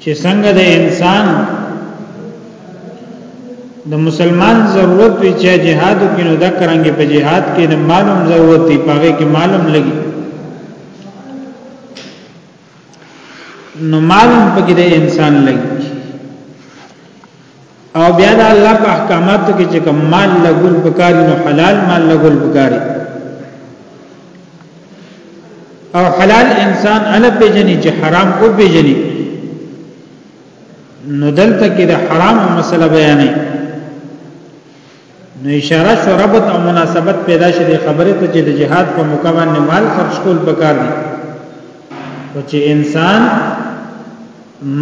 چې څنګه د انسان د مسلمان ضرورت وی چې جهاد کې نو دا کرانګي په جهاد کې د معلوم ضرورت دی پاره کې معلوم لګي نو معلوم پکې د انسان لګي او بیا د الله په احکاماتو کې چې کوم مال لګول پکاري نو حلال مال لګول پکاري او حلال انسان اله پیجنې چې حرام او پیجنې نو دلته کې د حرام مسله بیانې نو اشاره شو ربط او مناسبت پیدا شي د خبرې ته چې د جهاد په موقع باندې مال خرج کول پکار دي او چې انسان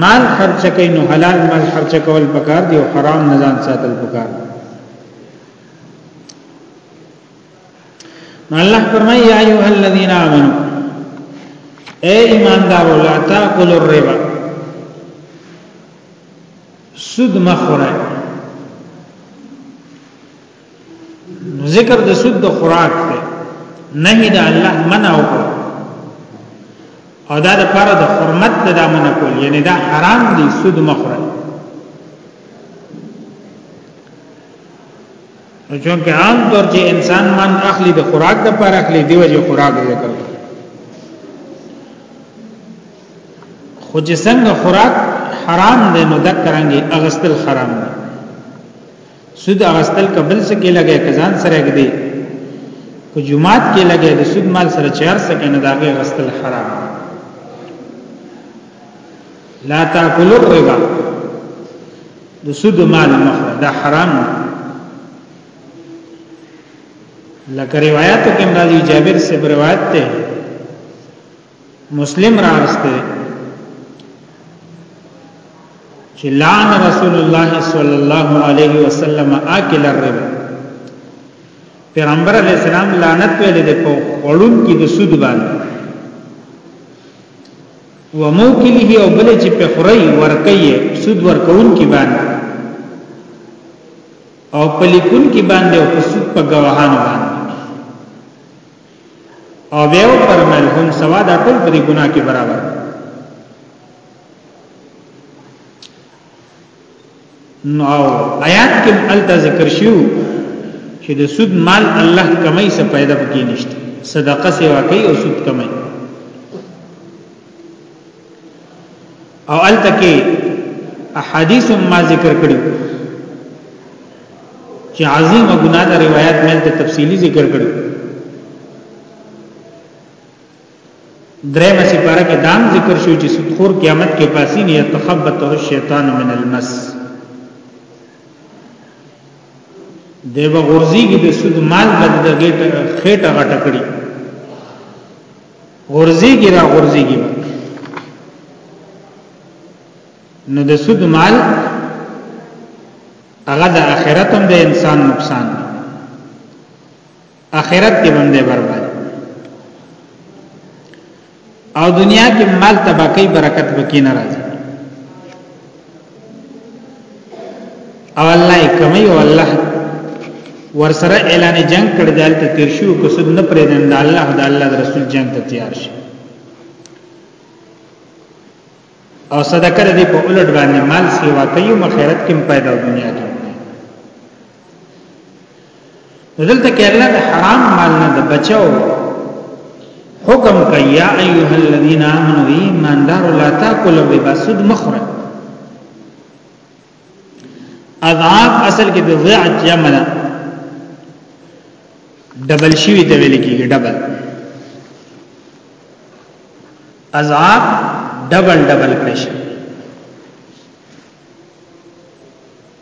مال خرج کوي نو حلال مال خرج کول پکار دي او حرام نه ځان ساتل پکار دي الله فرمایي یا ایه الذین آمنو اے ایماندارو لا تاکلوا الربا سود مخوره ذکر د سود د خوراک دی نه دا الله منع وکړ او دا د پاره د حرمت د دامن کول یعنی دا حرام دی سود مخره چون کې عام طور چې انسان من اخلي د خوراک د پاره اخلي دیو جو خوراک ذکر خو چې څنګه خوراک حرام دی نو دک کرانګي اغستل حرام دی سود اغستل قبل څه کې لګي کزان سره کې دی کو جمعات کې لګي د سود مال سره چهار سکه نه داګه اغستل حرام لا تاکلوا الربا د سود مال مخره دا حرام دی لکه روایتو کې مرادي جابر سے روایت ته مسلم راوسته چې لعن رسول الله صلی الله علیه وسلم اکل الربا پیغمبر علیہ السلام لعنت ویل د په خړون کې د سود باندې و موکله او بل چې په خړی ورکې سود ورکون کې باندې او پلیکون کې باندې او سود په گواهانو باندې او بیا فرمایل هم سوا دا ټول په دې ګناه کې برابر نو آیات کې الته ذکر شیو چې د سود مال الله کمای څه پیدا پکې نشته صدقه سیوا کوي او سود کمای او التکی احادیث ما ذکر کړی چې عظیم ګناه د روایت مې ته تفصیلی ذکر کړی درې مسی پارا کې دام ذکر شو چې سخور قیامت کې پاسی نه تخبط او شیطان من المس دیو غرزی کې د سود مال بدلګې خېټه غټه کړی غرزيږي را غرزيږي نو د سود مال هغه د آخرت هم د انسان نقصان دی آخرت کې باندې برباد او دنیا کې مال تباکی برکت بکی ناراضي او الله کمی او الله ورسره اعلان جنگ کړ دالته تیر شو کو سود نه پرېدن د الله د الله رسول جنگ ته تیار شي او صدقه دې په اولټ باندې مال سیوا کوي او خیرت کې پیدا دنیا کې دلته کې الله د حرام مال نه د بچو حکم کوي یا ایها الذین آمنوا ایماندار لا تاکلوا ببسود مخرج اضعاف اصل کې د ضیاع جمع ده ډبل شوی ته ویل کېږي ډبل اضعاف ډبل ډبل کړی شي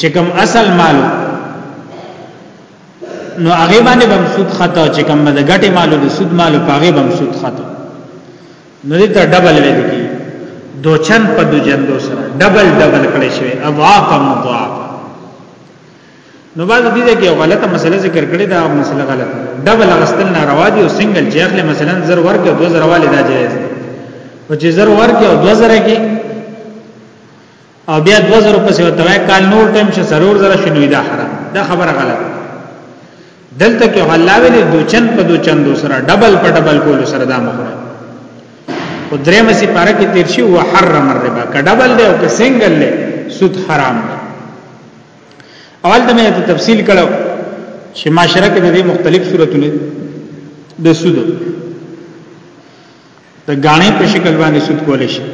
چې کوم اصل مالو نو هغه باندې بم سود خطا چې کوم د ګټه مالو د سود مالو په هغه بم سود خطا نو دې ته ډبل ویل کی دوچن په دوجن دو سره ډبل ډبل کړی شوی اضعاف مضاعف نو باز دې کې غلطه مسله ذکر کړې دا مسله غلطه ډبل غستل ناروا دي او سنگل چې اخلي مثلا زر ورکه 2000 والي دا جایز او چې زر ورکه او 2000 کې او بیا 2000 پسې وتوای کال نور ټیم چې سرور زره شنوې دا حرام دا خبره غلطه دلته کې الله ویلې دوچن په دوچن دو سره ډبل په ډبل کول سره دا مخره او درې مسی پاره کې تیر شي او حرم الربا کډبل دی او که سنگل دی سود حرام دی اول ته مې تفصیل کړو چې معاشره کې د مختلف صورتونه د سود د غاڼې په شکل باندې سود کول شي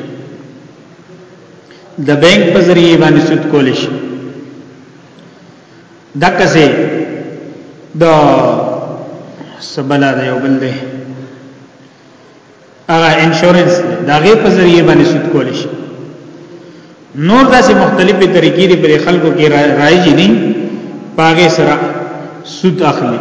د بانک په ذریعہ باندې سود کول شي دکه سه د سبلا د یو بل دی هغه انشورنس دا غي په ذریعہ باندې سود کول شي نور داسې مختلفې طریقې لري پر خلکو کې راځي نه پاګه سره سود اخلي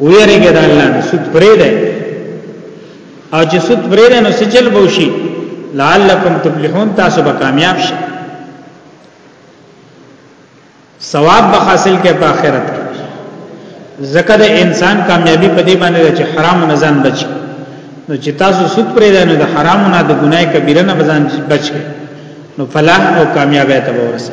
ویریږي د الله نه سود پرې ده او چې سود پرې ده نو سچل بوشي لعلکم تفلحون تاسو به کامیاب شئ ثواب به حاصل کې په آخرت کې زکه د انسان کامیابی په دې باندې چې حرام نه ځان بچي نو چې تاسو سود پرې ده نو د حرام نه د ګناي کبیره نه ځان بچي نو فلاح او کامیابی ته ورسه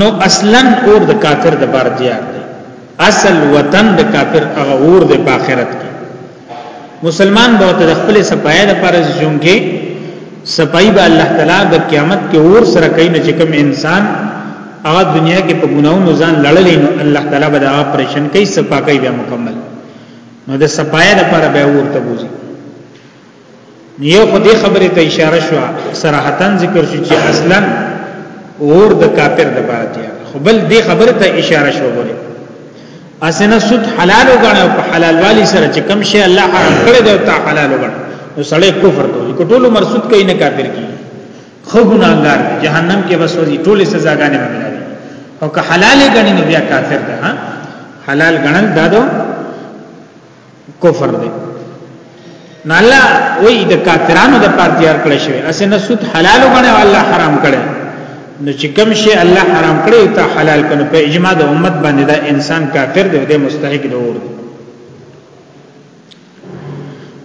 نو اصلا اور د کافر د بار دیار دی اصل وطن د کافر هغه اور د په آخرت کې مسلمان به ته خپل سپایې د پر ژوندې سپایې به الله تعالی د قیامت کې اور سره کوي نه چې کوم انسان هغه دنیا کې په ګناونو ځان لړلې نو الله تعالی به دا پرېشن کوي سپاکې به مکمل نو د سپایې د پر به اور ته بوزي یو خو دې خبرې ته اشاره شو صراحتا ذکر شو چې اصلا اور د کافر د پاره دی خو بل دې خبرې ته اشاره شو غوړي اسنه سود حلال وګڼه په حلال والی سره چې کم شی الله حرام کړی دی او ته حلال وګڼه نو سړی کفر کوي کو ټول عمر سود کوي نه کافر کی خو ګناګار جهنم کې بس وځي ټول سزاګانې ملوي او که حلال غني نو بیا کافر ده حلال غنل دادو کفر دی نو الله وی د کافرانو د پاره تیار کړی شوی اسنه سود حلال غنه الله حرام کړی نو چې کوم شی الله حرام کړی ته حلال کړي په اجماع د امت باندې دا انسان کافر دی د مستحق دی اور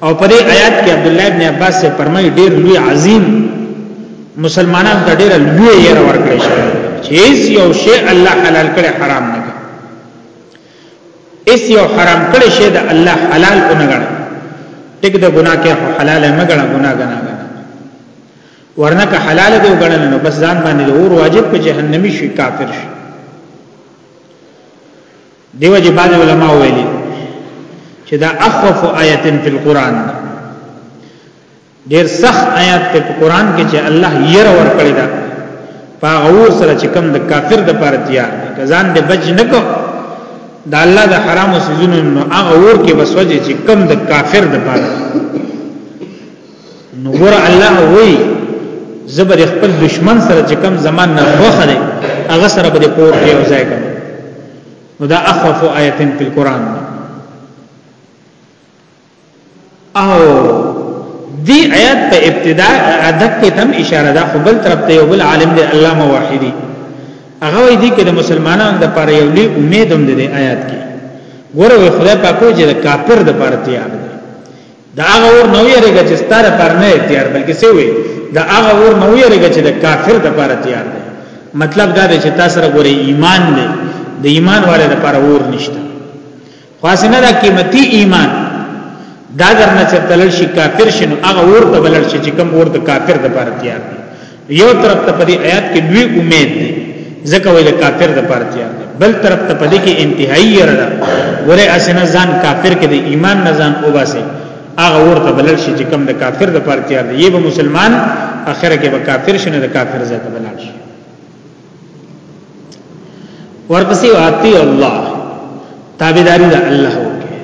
او په دې آیات کې عبد الله ابن عباس سے فرمایي ډیر لوی عظیم مسلمانان ته ډیر لوی یې ورکړی شوی چې یو شی الله حلال کړی حرام نه اس یو حرام کړی شی د الله حلال اونګړه ټیک د ګناه کې حلال نه ګڼه ګناه ګڼه ورنه که حلال دی وګڼل نو بس ځان باندې د اور واجب په جهنمی شي کافر شي دیو جی بعض علما ویلي چې دا اخوف آیت فی القرآن ډیر سخت آیات ته په قران کې چې الله ير ور کړی دا پاغور سره چې کم د کافر د پاره تیار ځان دې بچ نه کو د الله د حرام سيزونو نو هغه ور کې بسوځي چې کم د کافر د پاره نو ور الله وای زبر خپل دشمن سره چې کم زمان نه وخره هغه سره به پور کې او ځای کوي نو دا اخوف آیتن په قران او دی آیات په ابتدا ادب کې تم اشاره ده خپل طرف ته یو بل عالم دی الله موحدی هغه وی دی کې د مسلمانانو د پاره یو لوی امید هم دی آیات کې ګوره وی خدای پاکو چې د کافر د پاره تیار دی دا هغه ور نو یریږي چې ستاره پر نه تیار بلکې څه وی دا هغه ور نو یریږي چې د کافر د پاره تیار دی مطلب دا دی چې تاسو سره ګوره ایمان دی د ایمان والے د پاره ور نشته خاصنه دا قیمتي ایمان دا درنه چې تلل شي کافر شنو هغه ورته بلل شي چې کوم ورته کافر د پاره تیار دی یو طرف ته په دې آیات کې لوی امید دی ځکه وایي د کافر د پاره تیار دی بل طرف ته په دې کې انتهایی رده ورې اسنه ځان کافر کې د ایمان نه ځان وباسي هغه ورته بلل شي چې کوم د کافر د پاره تیار دی یی به مسلمان اخر کې به کافر شنه د کافر ذات بلل شي ورپسې واتی الله تابعداري د الله وکړي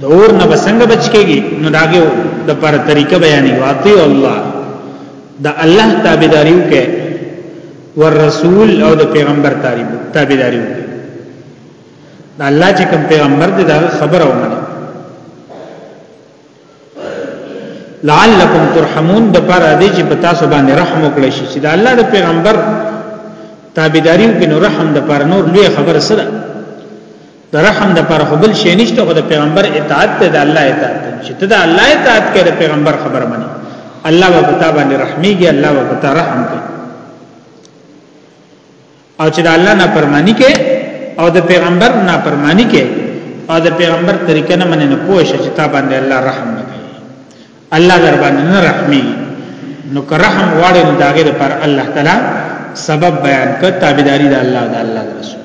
د اور نه بسنګ بچ کېږي نو داګه د پر طریقه بیانې واتی الله د الله تابعداري وکړي ور رسول او د پیغمبر تابعداري وکړي د الله چې کوم پیغمبر دی دا خبره ومنه لعلکم ترحمون د پر دې چې په تاسو باندې رحم وکړي شي چې د الله د پیغمبر تابعداري وکړي نو رحم د پر نور لوی خبر سره د رحم د پر خپل شي نشته خو د پیغمبر اطاعت ته د الله اطاعت چې ته د الله اطاعت کې د پیغمبر خبر مني الله به پتا باندې رحميږي الله به پتا رحم کوي او چې د الله نه پرمانی کې او د پیغمبر نه پرمانی کې او د پیغمبر طریقه نه مننه پوه شې چې تا باندې الله رحم نه کوي الله در باندې نه رحمي نو که رحم واړې نو داګه پر الله تعالی سبب بیان کړ تابعداري د الله د الله رسول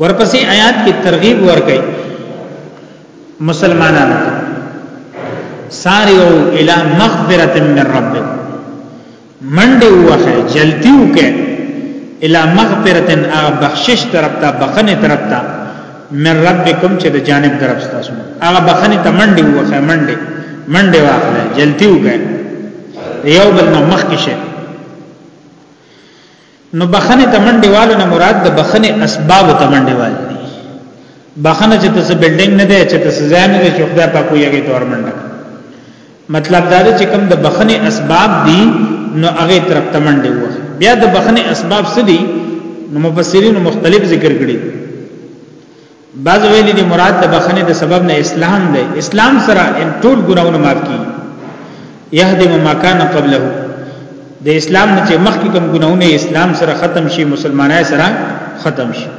ورپسې آیات کې ترغیب ورکړي مسلمانانو ساریو الی مغفرت من ربک منډه وخه جلتی وکه الی مغفرت اغه بخشش طرف ته بخنه طرف ته من ربکم چې د جانب طرف تاسو اغه بخنه ته منډه وخه منډه منډه واخله جلتی وکه یو بل نو مخ کې شه نو بخنه تمنډي والو نه مراد د بخنه اسباب تمنډي والي بخنه چې تاسو بلډینګ نه دی چې تاسو ځان نه چې خدای پاک یې تور منډه مطلب دا چې کوم د بخنه اسباب دي نو هغه طرف تمنډي وه بیا د بخنه اسباب څه دي نو مفسرین مختلف ذکر کړي بعض ویلي دي مراد د بخنه د سبب نه اسلام دی اسلام سره ان ټول ګناونه معاف کی يهدم ما كان قبله د اسلام نه چې مخکې کوم ګناونه اسلام سره ختم شي مسلمانای سره ختم شي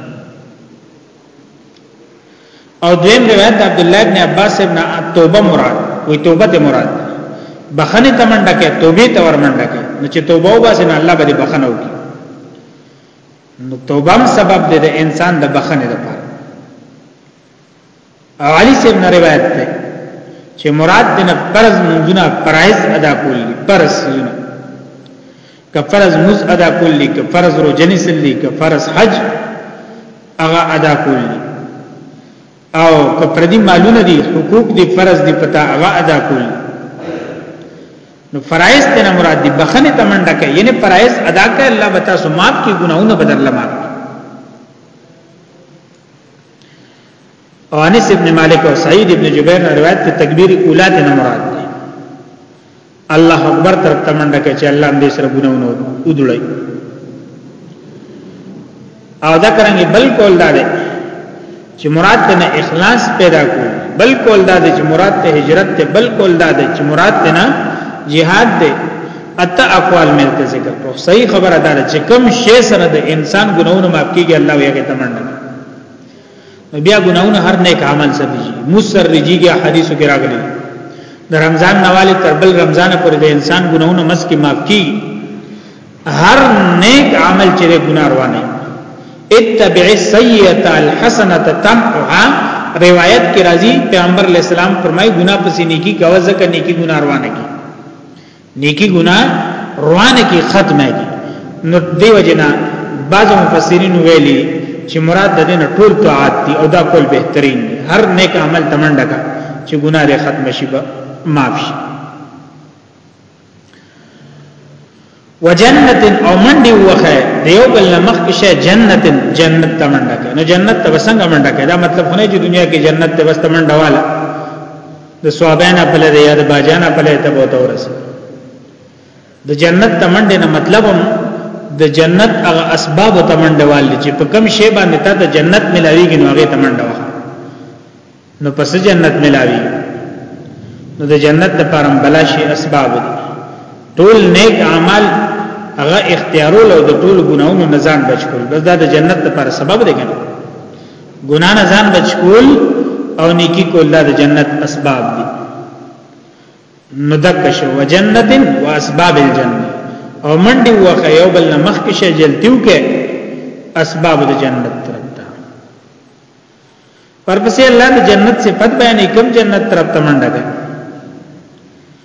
او دویم روایت عبد الله ابن عباس ابن توبه مراد وی توبه ته مراد بخنه تمنډه کې توبه ته ورمنډه کې نو چې توبه وباسي نه الله به بخنه وکړي نو توبه هم سبب دی د انسان د بخنه لپاره او علی سے ابن روایت ده چې مراد دنه فرض منځونه فرایض ادا کول دي فرض نه که فرض مز ادا کول دي که فرض روزنی سلی که فرض حج هغه ادا کول دي او په پردي مالونه دي حقوق دي فرض دي پتا هغه ادا کول نو فرایض ته مراد دي بخنه تمنډه کوي یعنی فرایض ادا کوي الله بتا سو معاف کی ګناونه بدل لمات او انس ابن مالک او سعید ابن جبیر روایت ته تکبیر اولا ته مراد الله اکبر تر تمنډه کې چې الله دې سره ګناونه ودړي او دا کرانګي بالکل دا دی چې مراد ته اخلاص پیدا کو بالکل دا دی چې مراد ته هجرت ته بالکل دا دی چې مراد ته نه jihad دی اته اقوال ملته ذکر کو صحیح خبره ده چې کم شی سره د انسان ګناونه معاف کیږي الله یې ته منډه نو بیا ګناونه هر نیک عمل سبجی مسر رجیږي حدیثو کې راغلي د رمضان نواله تر بل رمضان پر د انسان ګناونه مس کې معاف کی هر نیک عمل چې ګنا روانه اتبع السیئه الحسنه تمحها روایت کې راځي پیغمبر علی السلام فرمایي ګنا پسې نیکی کوي ځکه نیکی ګنا روانه کی نیکی ګناه روانه کی ختمه کی نو دیو جنا بعض مفسرین ویلی چې مراد د دین ټول طاعت دی او دا کول بهترین دی هر نیک عمل تمنډه کا چې ګناه دې ختم شي به معاف شي وجنت او منډي وخه دیو بل مخ کې جنت جنت تمنډه نو جنت تبسنګ منډه دا مطلب خو نه چې دنیا کې جنت تبس تمنډه والا د صحابین په لاره یا د باجان په لاره ته بوته ورسه د جنت تمنډه نه مطلب هم د جنت هغه اسباب تمنډه والي چې په کم شی باندې ته د جنت ملاویږي نو هغه تمنډه وه نو پس جنت ملاوي نو د جنت لپاره بلا شی اسباب دي ټول نیک اعمال هغه اختیارول او د ټول ګناونو نزان بچ کول بس دا د جنت لپاره سبب دی کنه ګنا نه ځان بچ کول او نیکی کول د جنت اسباب دي ندکش و جنت و اسباب الجنه او منډي وخه یو بل مخ کې شې جلتیو کې اسباب د جنت ترتا پرپسې الله د جنت صفت بیانې کوم جنت ترتا منډه ده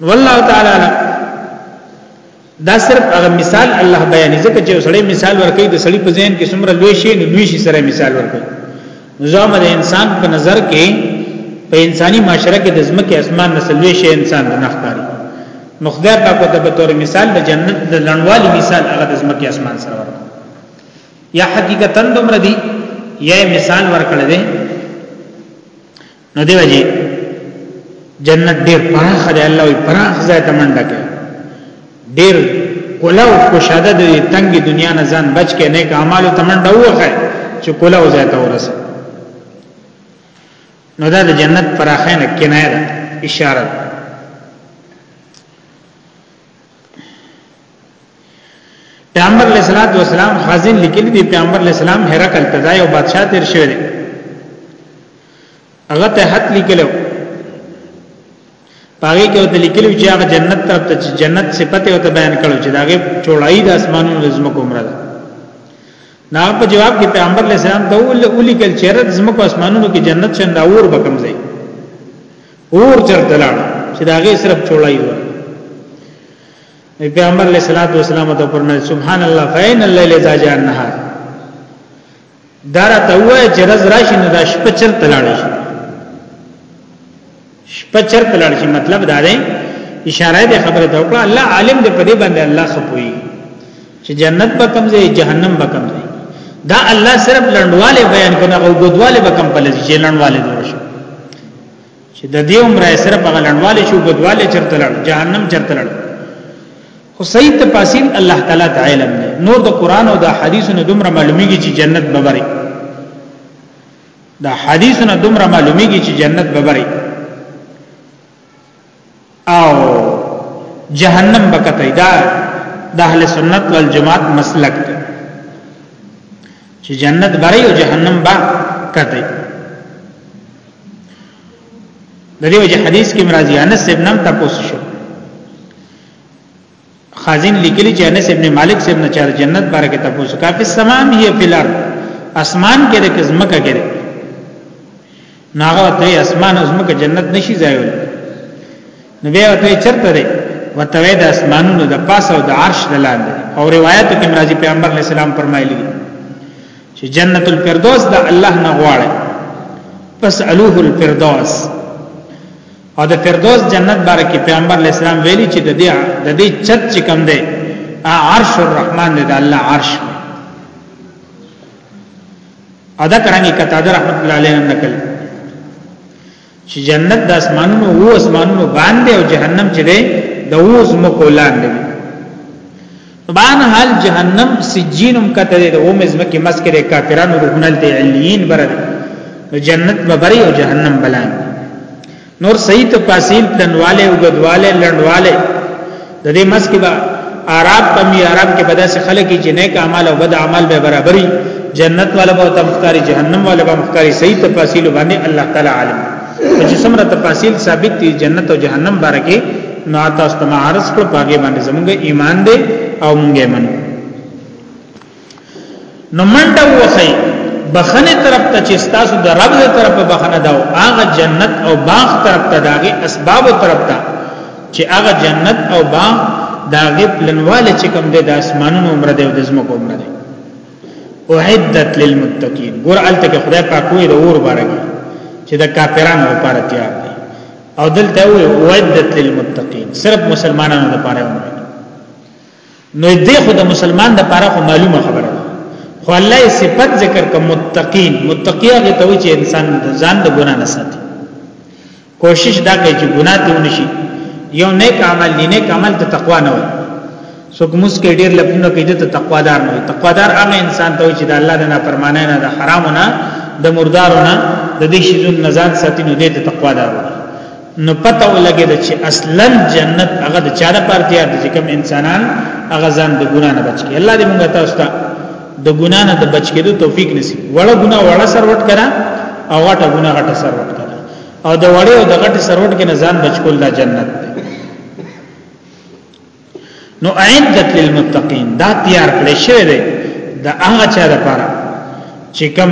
والله تعالی علم دا صرف هغه مثال الله بیان ځکه چې سړی مثال ورکړي د سړی په ذهن کې څومره لوی شي نو لوی شي سره مثال ورکړي نظام د انسان په نظر کې په انساني معاشره کې د ځمکې اسمان نسل لوی شي انسان نه ښکاري نو خدای پاک ته به تور مثال د جنت د لنوالي مثال هغه د ځمکې اسمان سره ورکړي یا حقیقتا دومره دی یا مثال ورکړل دی نو دی وجه جنت ډیر پراخ دی الله وی پراخ ځای ته منډه کوي ډیر کولاو خوشاده د تنګ دنیا نه ځان بچ کې نیک اعمالو ته منډه وخه چې کولاو ځای ته ورسه نو دا د جنت پراخه نه کنایه ده اشاره ده پیغمبر علیہ الصلوۃ والسلام خازن لیکل دی پیغمبر علیہ السلام هرکل تدای او بادشاہ تیر شوی دی هغه ته حق لیکلو پاره کې ته لیکلو چې هغه جنت طرف ته جنت صفته او ته بیان کړو چې داګه چوړای د اسمانونو د زمکو عمره ده نا په جواب کې پیغمبر علیہ السلام ته ول اولی کل چیرې زمکو اسمانونو کې جنت څنګه اور بکم ځای اور چرته لاړ چې دا غي صرف چوړای و پیغمبر علیہ الصلوۃ والسلام ته پرنه سبحان الله فین الليل اذا جاء النهار دارا ته وای چې رز راشي نه دا شپه چرته لاړ شي شپه چرته لاړ شي مطلب دا دی اشاره دې خبره ته وکړه الله عالم دې په دې باندې الله خپوي چې جنت به کم ځای جهنم به کم ځای دا الله صرف لړنواله بیان کنه او ګدواله به کم پلځي چې لړنواله دور شي چې د دې عمر سره په غلنواله شو بدواله چرته لړ جهنم چرته لړ خو صحیح تفاصیل الله تعالی د علم دی نور د قران او د حدیثو نه دومره معلومیږي چې جنت به بری دا حدیثو نه دومره معلومیږي چې جنت به بری او جهنم بکته دا د اهل سنت والجماعت مسلک دی چې جنت بری او جهنم با کته د دې وجه حدیث کې مرضی انس ابن تاسو شو خازن لیکلی چې انس ابن مالک سے ابن چار جنت بارے کې تاسو کا په سمام هي په لار اسمان کې د کزمکه کې ناغه ته اسمان او زمکه جنت نشي ځایول نو بیا ته چرته ده وتوی د اسمانونو د پاس او د عرش د لاندې او روایت کې مرضی پیغمبر علی السلام فرمایلی چې جنت الفردوس د الله نه غواړي پس الوه الفردوس او د فردوس جنت باره کې پیغمبر علی السلام ویلي چې د دې د دې چت چې کم دی عرش الرحمن دی د الله عرش ادا کرانګي قتاده رحمت الله علیه نقل چې جنت د اسمانونو وو اسمانونو باندې او جهنم چې دی د وو زمکو لاندې طبعا حال جهنم سجینم کته دی او مزمه کې مسکه د کافرانو روحنل دی علیین برد جنت ببری او جهنم بلان نور صحیح تفاصیل پلنواله او غدواله لندواله د دې مسکه با عرب پمی عرب کې بدا سے خلک چې نیک اعمال او بد اعمال به برابرۍ جنت والا به تمختاری جهنم والا به مختاری صحیح تفاصیل باندې الله تعالی عالم چې څومره تفاصیل ثابت دي جنت او جهنم بارکه نو تاسو ته عرض کړ پاګې باندې زموږ ایمان دی او موږ یې منو نو منډه وخی بخنه طرف ته چې تاسو د رب له طرف په بخنه دا او هغه جنت او باغ طرف ته داغه اسباب طرف ته چې هغه جنت او باغ داغه پلنواله چې کوم د اسمانونو عمر دی او د زمکو عمر دی اعدت للمتقین ګور الته کې خدای پاک وې د اور بارګي چې د کافرانو لپاره تیار دی او دلته وې اعدت للمتقین صرف مسلمانانو لپاره وې نو دې خو د مسلمان لپاره خو معلومه خبره ده خو الله یې صفت ذکر کوم متقین متقیه ته وې چې انسان ځان د ګنا نه ساتي کوشش دا کوي چې ګناه ته ونشي یو نیک عمل دی نیک عمل ته تقوا نه وي څوک مسکه ډیر لپونه کوي ته تقوا دار نه وي تقوا دار هغه انسان ته چې د الله د نافرمانه نه د حرام نه د مردارو نه د دې شیزون نزان ساتي نو دې ته تقوا دار نو پته ولګي چې اصلا جنت هغه د چا لپاره تیار دي کوم انسانان هغه ځان د ګناه نه بچ کی الله دې موږ تاسو ته د ګناه نه د بچ کېدو توفیق نصیب وړه ګناه وړه سر وټ کړه او غټه ګناه غټه سر وټ او د وړې او د غټې سروټ کې نه ځان بچکول دا جنت دی نو اعدت للمتقین دا تیار کړی شوی دی د هغه چا لپاره چې کم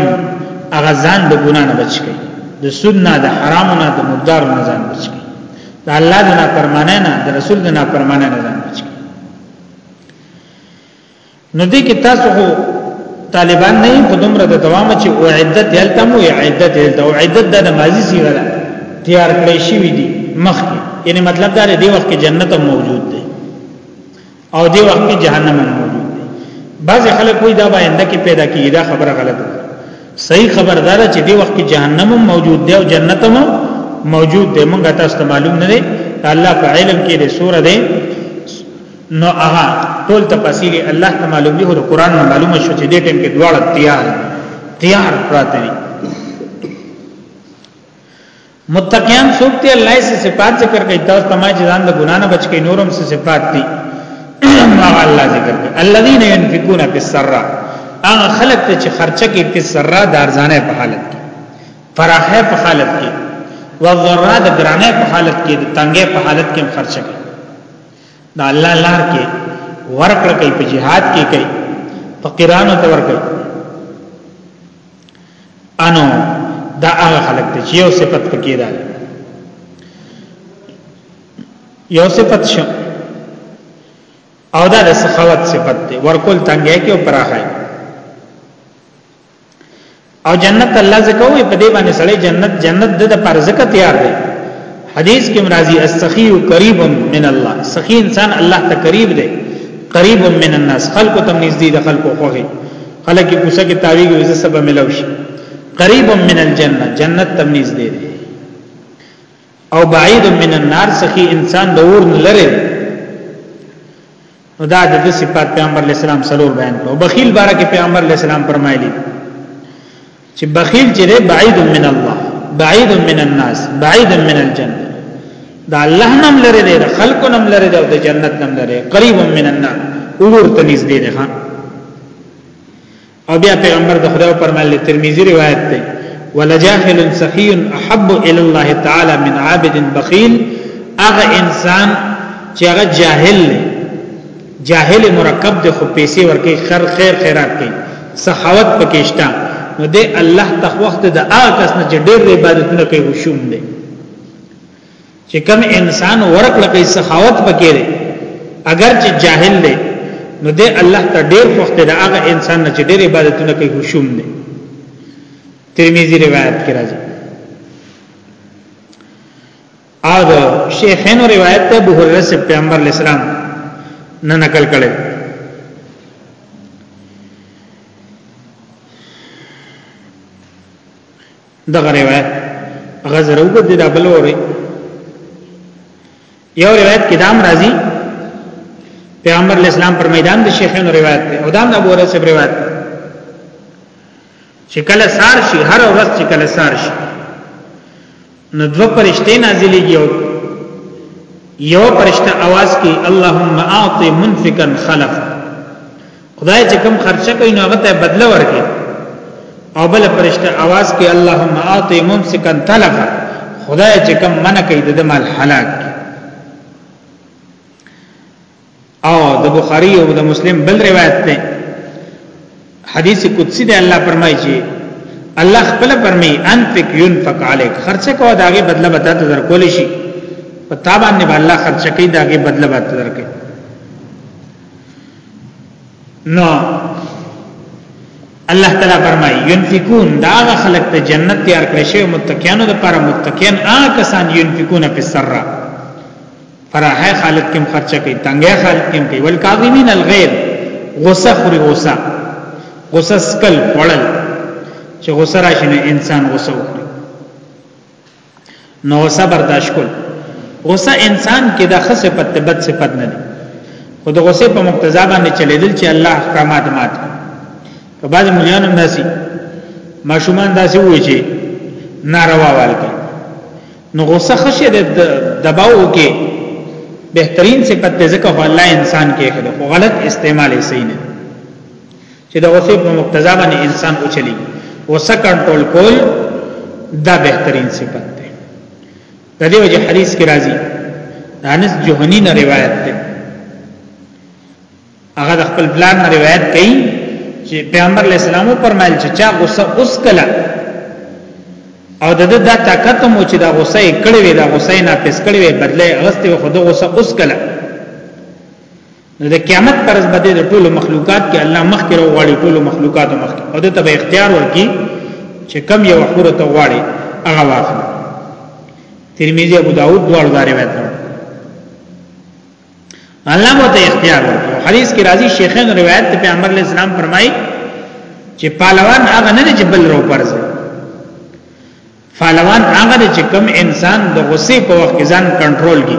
هغه ځان د ګنا نه بچ کی د سود نه د حرام نه د مقدار نه ځان بچ کی د الله د نافرمانه نه د رسول د نافرمانه نه ځان بچ کی نو دې کې تاسو خو طالبان نه په دومره د دوام چې او عدت دلته مو عدت دلته او عدت د ماضی سیغه ده تیار کړی شي وي دي مخ یعنی مطلب دا دی وخت کې جنت موجود دی او دی وخت کې جهنم موجود دی بعض خلک وایي دا باندې کې پیدا کیږي دا خبره غلطه ده صحیح خبردار چې دی وخت کې جهنم موجود دی او جنت هم موجود دی مونږه تاسو ته معلوم نه دی الله په علم کې د سوره دی نو هغه ټول تفاصیل الله ته معلوم دي او قران نه معلومه شو چې دې ټیم کې دواړه تیار تیار پراته دي متقیان څوک دي الله سي صفات ذکر کوي تاسو ته ما ځان د ګنا نه بچ کې نورم سي صفات دي ما الله ذکر کوي الذين ينفقون في السراء هغه خلک چې خرچه کوي په سراء دارزانه په حالت کې فراخه په حالت کې والضراء د ګرانه په حالت کې د تنګه په حالت کې خرچه کوي د الله لار کې ورکړه کوي په jihad کې کوي فقیرانو ته ورکړي انو دا هغه خلک ته چې یو صفت پکې ده یو صفت شو او دا د سخاوت صفت دی ورکول تنګه کې او پراخه او جنت الله زکه وي په دې باندې سړی جنت جنت د لپاره زکه تیار دی حدیث کې مرাজি السخی قریب من الله سخی انسان الله ته قریب دی قریب من الناس خلق تم نږدې د خلق خوږي خلک یې کوڅه کې تاویږي وزه سبب ملو شي قریب من الجنه جنت تم نږدې دی او بعید من النار سخی انسان د اور نه لره نو دا د صفات پیغمبر علی السلام سلور بیان کړو بخیل بارک پیغمبر علی السلام فرمایلی چې بخیل چې بعید من الله بعید من الناس بعید من الجنه دا الله نم لره دی دا خلق نم لره دی او د جنت نم لره قریب من النار اور ته نږدې دی ها او بیا پیغمبر د خدای پر مل ترمذی روایت دی ولجاهل سخی احب الى الله تعالی من عابد بخیل اغه انسان چې هغه جاهل دی جاهل مرکب دی خو پیسې ورکې خر خیر خیرات کوي سخاوت پکېشتا نو دې الله تخوخت د هغه کس نه چې ډېر عبادتونه کوي وشوم دی چې کوم انسان ورکړه کوي سخاوت پکې دی اگر چې جاهل دی نو دې الله ته ډېر وخت دا هغه انسان نه چې ډېر عبادتونه کوي خشوم دی ترمذی روایت کې راځي او شیخین روایت ته ابو هرره سے پیغمبر علیہ السلام نه نقل کړي دغه روایت غزر او بده دا بل وره یو روایت کې دام راځي پیغمبر اسلام پر میدان د شیخانو روایت دی او دام د ابو هريره روایت دی چې کله سار شي هر ورځ چې کله سار شي نو دو پرشته نازلېږي او یو پرشته आवाज کوي اللهم اعط منفقا خلف خدای چې کم خرچه کوي نو هغه ته بدله ورکړي او بل فرشته आवाज کوي اللهم اعط ممسكا تلفا خدای چې کم من کوي د مال هلاک او د بخاری او د مسلم بل روایت ده حدیث قدسی ده الله فرمایي چې الله خپل فرمایي انفق ينفق عليك خرچه کوه داغه بدله به تاسو درکول شي په تابان نه الله خرچه کوي داغه بدله به تاسو درکړي نو الله تعالی فرمایي ينفقون دا هغه خلک ته جنت تیار کړی شوی متقینو د پر متقین هغه کسان ينفقون په سره فراه خالد کوم خرچه کوي تنګه خالد کوم کوي والکاظمین الغیظ غصه خوري غصه غصه سکل وړل چې غصه راشي انسان غصه وکړي نو غصه برداشت کول غصه انسان کې د خصه په تبت صفت نه دي خو د غصه په مقتضا باندې چلیدل چې الله احکامات مات په بعض مليان هم داسي ماشومان داسي وایي چې ناروا والکه نو غصه خشه د دباو کې بهترین صفت ځکه الله انسان کې خو غلط استعمال یې صحیح نه چې د غصې په مقتضا باندې انسان وچلی غصه کنټرول کول دا بهترین صفت ده د دې وجه حدیث کې راځي انس جوهنی نه روایت ده هغه د خپل بلان نه روایت کړي چې پیغمبر علی السلام فرمایل چې چا غصه اوس کله او د دې د طاقت مو چې دا غصه یې کړې وي دا غصه یې ناپس کړې وي بدله غسته خو د غصه اوس کله نو د قیامت پر ورځ باندې د ټولو مخلوقات کې الله مخ کې راوړي ټولو مخلوقات مخ کې او د تبع اختیار ورکی چې کم یو حور ته غواړي هغه واخلي ترمذی ابو داود دوړ دا روایت ده الله مو ته اختیار ورکړي حدیث کې راځي شیخین روایت ته پیغمبر علیہ السلام فرمایي چې پهلوان هغه نه چې بل رو پرځ پهلوان هغه چې کم انسان د غصې په وخت ځان کنټرول کړي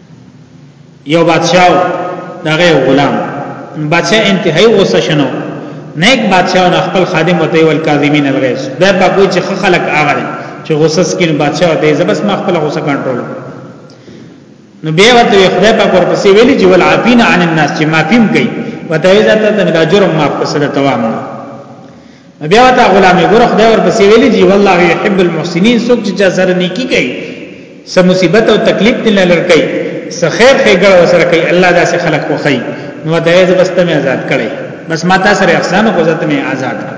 یو بادشاہ دغه غلام بادشاہ انتهایی غوسه شنو نیک بادشاہ او خپل خادم وته ول کاظمین الغیظ دا په کوی چې خلک هغه چې غوسه سکین بادشاہ وته زبس ما خپل غوسه کنټرول نو بیا وته خدای په کور پسې ویلي چې ول عافین عن الناس چې معافیم کوي وته ذاته د جرم معاف کړه توام نه بیا وتا غلامي ګره خدای ور پسې ویلي جی والله يحب المحسنين څوک چې چا سره نیکی کوي سم مصیبت او تکلیف دې نه لړ کوي څه خیر خېګړ وسره کوي الله داسې خلق خو خي نو دا یې بس ته آزاد کړي بس ما تاسو سره احسان کو ذات می آزاد کړ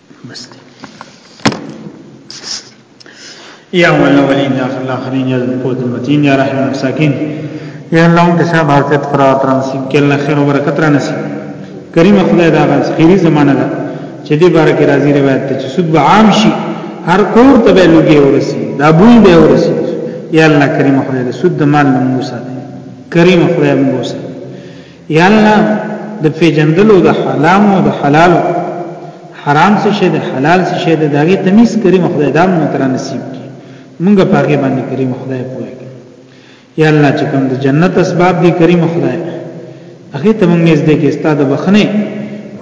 بس دی یا مولا ولی یا الله خلین یا قوت المتین یا رحم المساکین یا الله انت شاب حافظ فرات نصیب کې الله خیر او برکت را نصیب کریم خدای دا غز خیری زمانہ ده چې دې بار کې راضی روایت ته چې سود به عام شي هر کور ته به لګي ورسی دا بوی به ورسی یا الله کریم خدای دې سود مال موسی کریم خدای موسی یا الله د پیجندلو د حرام او د حلال حرام څه شی د حلال څه شی د داګه تمیز کریم خدای دام نو تر نصیب کی مونږه پاګه باندې کریم خدای پوهه کی یا الله چې کوم د جنت اسباب دی کریم خدای هغه ته مونږ نږدې کې استاد بخنه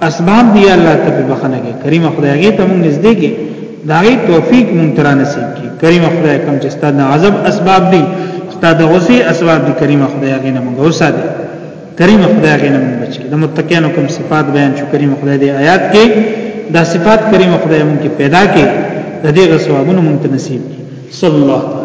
اسباب دی الله ته بخنه کې کریم خدای هغه ته مونږ نږدې کې داغي توفیق مونږ ترا نصیب کی کریم خدای کوم چې ستاسو د غضب اسباب دي ستاسو د غصې اسباب دي کریم خدای هغه نه مونږ وساته کریم خدای هغه نه مونږ بچي د متقینو کوم صفات بیان شو کریم خدای دې آیات کې دا صفات کریم خدای مونږ کې پیدا کې د دې غصوابونو مونږ ته نصیب کی صلی الله تعالی